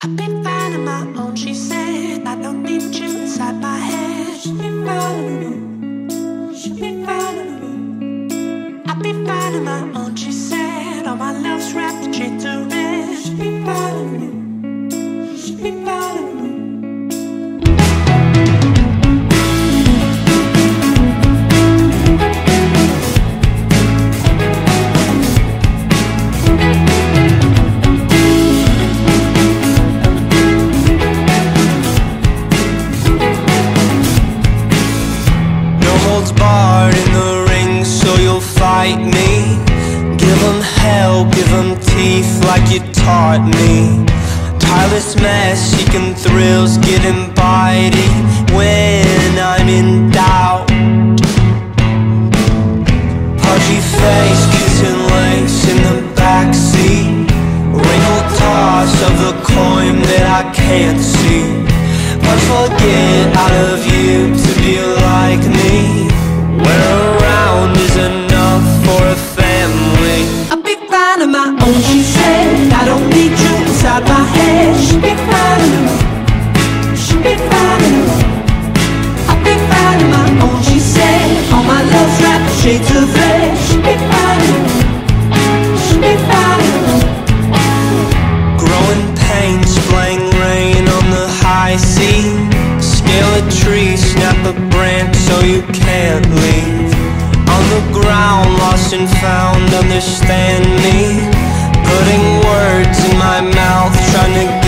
I've been finding my own, she said. I don't need you inside my head. Should be finding Should be finding I've been finding my own, holds barred in the ring, so you'll fight me. Give 'em hell, give 'em teeth like you taught me. Tireless mess, seeking thrills, getting bitey when I'm in doubt. Pudgy face, kissing lace in the backseat. Wrinkled toss of the coin that I can't see. Must forget out of shades of red. Be finding Growing pains, playing rain on the high sea. Scale a tree, snap a branch so you can't leave. On the ground, lost and found, understand me. Putting words in my mouth, trying to